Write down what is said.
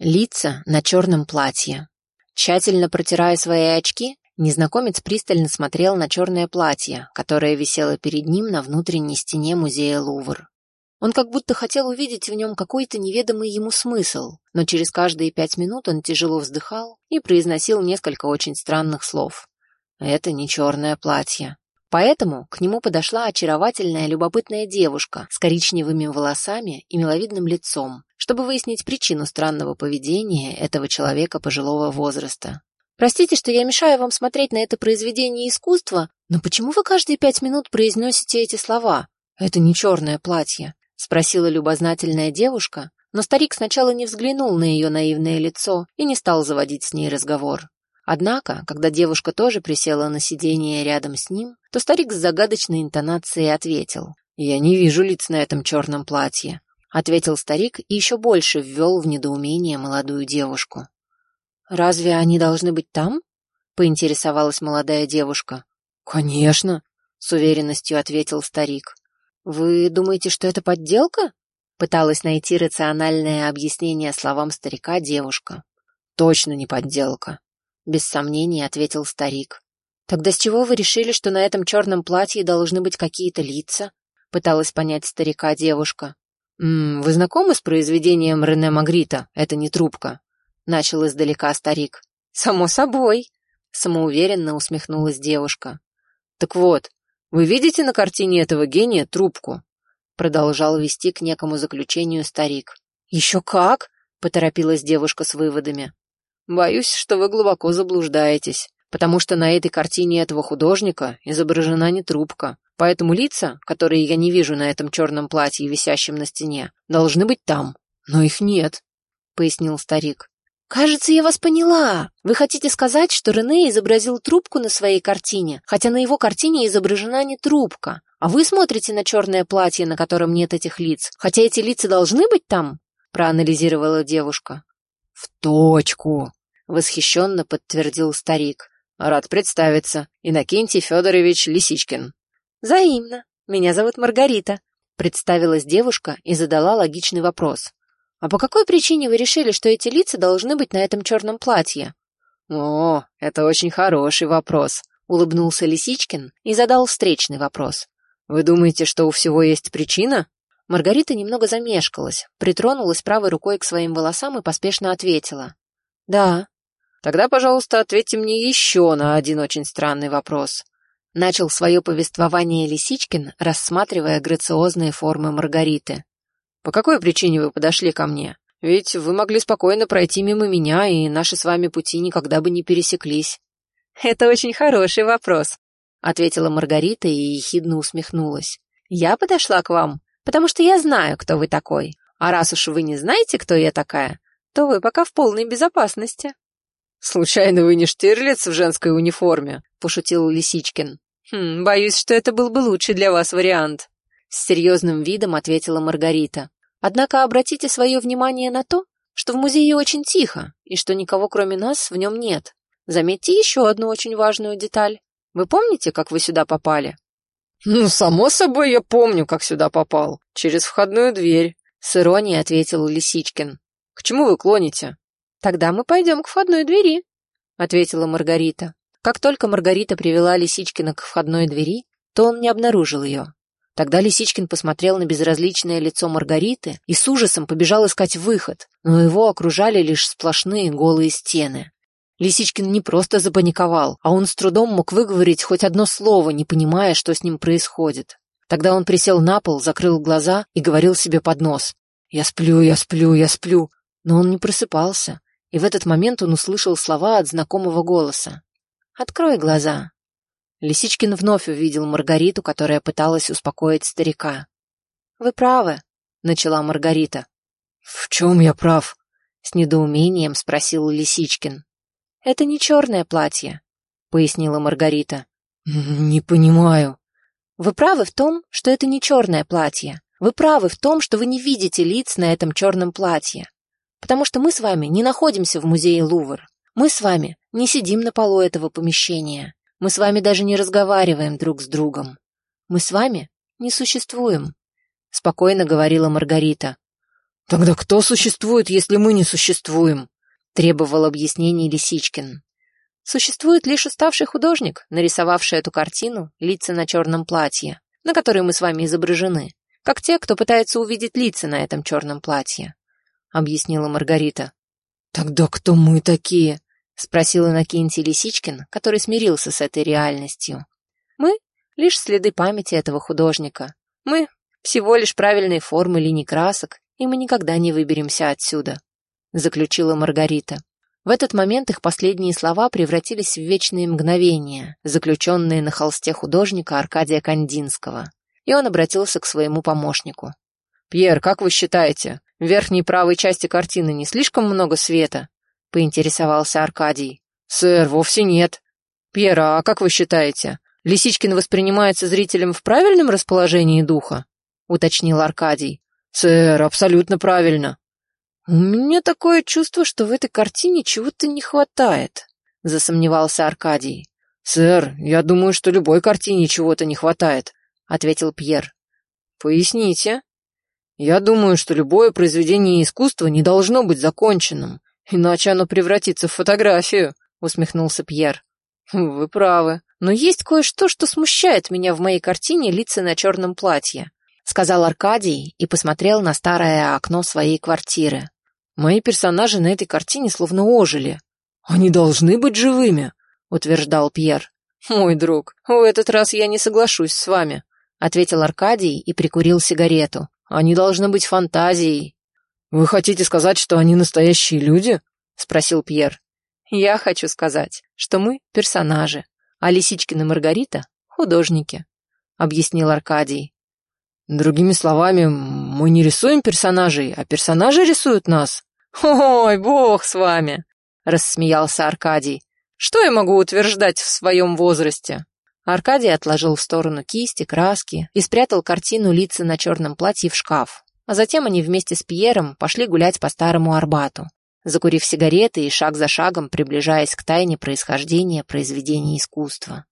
Лица на черном платье. Тщательно протирая свои очки, незнакомец пристально смотрел на черное платье, которое висело перед ним на внутренней стене музея Лувр. Он как будто хотел увидеть в нем какой-то неведомый ему смысл, но через каждые пять минут он тяжело вздыхал и произносил несколько очень странных слов. «Это не черное платье». Поэтому к нему подошла очаровательная любопытная девушка с коричневыми волосами и миловидным лицом, чтобы выяснить причину странного поведения этого человека пожилого возраста. «Простите, что я мешаю вам смотреть на это произведение искусства, но почему вы каждые пять минут произносите эти слова? Это не черное платье», — спросила любознательная девушка, но старик сначала не взглянул на ее наивное лицо и не стал заводить с ней разговор. Однако, когда девушка тоже присела на сиденье рядом с ним, то старик с загадочной интонацией ответил. «Я не вижу лиц на этом черном платье. — ответил старик и еще больше ввел в недоумение молодую девушку. «Разве они должны быть там?» — поинтересовалась молодая девушка. «Конечно», — с уверенностью ответил старик. «Вы думаете, что это подделка?» — пыталась найти рациональное объяснение словам старика девушка. «Точно не подделка», — без сомнений ответил старик. «Тогда с чего вы решили, что на этом черном платье должны быть какие-то лица?» — пыталась понять старика девушка. «М -м, «Вы знакомы с произведением Рене Магрита? Это не трубка», — начал издалека старик. «Само собой», — самоуверенно усмехнулась девушка. «Так вот, вы видите на картине этого гения трубку?» Продолжал вести к некому заключению старик. «Еще как!» — поторопилась девушка с выводами. «Боюсь, что вы глубоко заблуждаетесь, потому что на этой картине этого художника изображена не трубка, Поэтому лица, которые я не вижу на этом черном платье, висящем на стене, должны быть там. Но их нет, — пояснил старик. «Кажется, я вас поняла. Вы хотите сказать, что Рене изобразил трубку на своей картине, хотя на его картине изображена не трубка, а вы смотрите на черное платье, на котором нет этих лиц, хотя эти лица должны быть там?» — проанализировала девушка. «В точку!» — восхищенно подтвердил старик. «Рад представиться. Иннокентий Федорович Лисичкин». «Взаимно. Меня зовут Маргарита», — представилась девушка и задала логичный вопрос. «А по какой причине вы решили, что эти лица должны быть на этом черном платье?» «О, это очень хороший вопрос», — улыбнулся Лисичкин и задал встречный вопрос. «Вы думаете, что у всего есть причина?» Маргарита немного замешкалась, притронулась правой рукой к своим волосам и поспешно ответила. «Да». «Тогда, пожалуйста, ответьте мне еще на один очень странный вопрос. Начал свое повествование Лисичкин, рассматривая грациозные формы Маргариты. «По какой причине вы подошли ко мне? Ведь вы могли спокойно пройти мимо меня, и наши с вами пути никогда бы не пересеклись». «Это очень хороший вопрос», — ответила Маргарита и ехидно усмехнулась. «Я подошла к вам, потому что я знаю, кто вы такой. А раз уж вы не знаете, кто я такая, то вы пока в полной безопасности». «Случайно вы не Штирлиц в женской униформе?» — пошутил Лисичкин. «Хм, боюсь, что это был бы лучший для вас вариант», — с серьезным видом ответила Маргарита. «Однако обратите свое внимание на то, что в музее очень тихо, и что никого кроме нас в нем нет. Заметьте еще одну очень важную деталь. Вы помните, как вы сюда попали?» «Ну, само собой, я помню, как сюда попал. Через входную дверь», — с иронией ответил Лисичкин. «К чему вы клоните?» «Тогда мы пойдем к входной двери», — ответила Маргарита. Как только Маргарита привела Лисичкина к входной двери, то он не обнаружил ее. Тогда Лисичкин посмотрел на безразличное лицо Маргариты и с ужасом побежал искать выход, но его окружали лишь сплошные голые стены. Лисичкин не просто запаниковал, а он с трудом мог выговорить хоть одно слово, не понимая, что с ним происходит. Тогда он присел на пол, закрыл глаза и говорил себе под нос. «Я сплю, я сплю, я сплю». Но он не просыпался, и в этот момент он услышал слова от знакомого голоса. Открой глаза». Лисичкин вновь увидел Маргариту, которая пыталась успокоить старика. «Вы правы», — начала Маргарита. «В чем я прав?» — с недоумением спросил Лисичкин. «Это не черное платье», — пояснила Маргарита. «Не понимаю». «Вы правы в том, что это не черное платье. Вы правы в том, что вы не видите лиц на этом черном платье. Потому что мы с вами не находимся в музее Лувр. Мы с вами не сидим на полу этого помещения. Мы с вами даже не разговариваем друг с другом. Мы с вами не существуем», — спокойно говорила Маргарита. «Тогда кто существует, если мы не существуем?» требовал объяснений Лисичкин. Существует лишь уставший художник, нарисовавший эту картину «Лица на черном платье», на которой мы с вами изображены, как те, кто пытается увидеть лица на этом черном платье», — объяснила Маргарита. «Тогда кто мы такие?» — спросил Иннокентий Лисичкин, который смирился с этой реальностью. «Мы — лишь следы памяти этого художника. Мы — всего лишь правильные формы линий красок, и мы никогда не выберемся отсюда», — заключила Маргарита. В этот момент их последние слова превратились в вечные мгновения, заключенные на холсте художника Аркадия Кандинского. И он обратился к своему помощнику. «Пьер, как вы считаете, в верхней правой части картины не слишком много света?» — поинтересовался Аркадий. «Сэр, вовсе нет». «Пьер, а как вы считаете, Лисичкин воспринимается зрителем в правильном расположении духа?» — уточнил Аркадий. «Сэр, абсолютно правильно», «У меня такое чувство, что в этой картине чего-то не хватает», — засомневался Аркадий. «Сэр, я думаю, что любой картине чего-то не хватает», — ответил Пьер. «Поясните». «Я думаю, что любое произведение искусства не должно быть законченным, иначе оно превратится в фотографию», — усмехнулся Пьер. «Вы правы. Но есть кое-что, что смущает меня в моей картине «Лица на черном платье», — сказал Аркадий и посмотрел на старое окно своей квартиры. Мои персонажи на этой картине словно ожили. Они должны быть живыми, утверждал Пьер. Мой друг, в этот раз я не соглашусь с вами, ответил Аркадий и прикурил сигарету. Они должны быть фантазией. Вы хотите сказать, что они настоящие люди? спросил Пьер. Я хочу сказать, что мы персонажи, а Лисичкин и Маргарита художники, объяснил Аркадий. Другими словами, мы не рисуем персонажей, а персонажи рисуют нас, «Ой, бог с вами!» — рассмеялся Аркадий. «Что я могу утверждать в своем возрасте?» Аркадий отложил в сторону кисти, краски и спрятал картину лица на черном платье в шкаф. А затем они вместе с Пьером пошли гулять по старому Арбату, закурив сигареты и шаг за шагом приближаясь к тайне происхождения произведений искусства.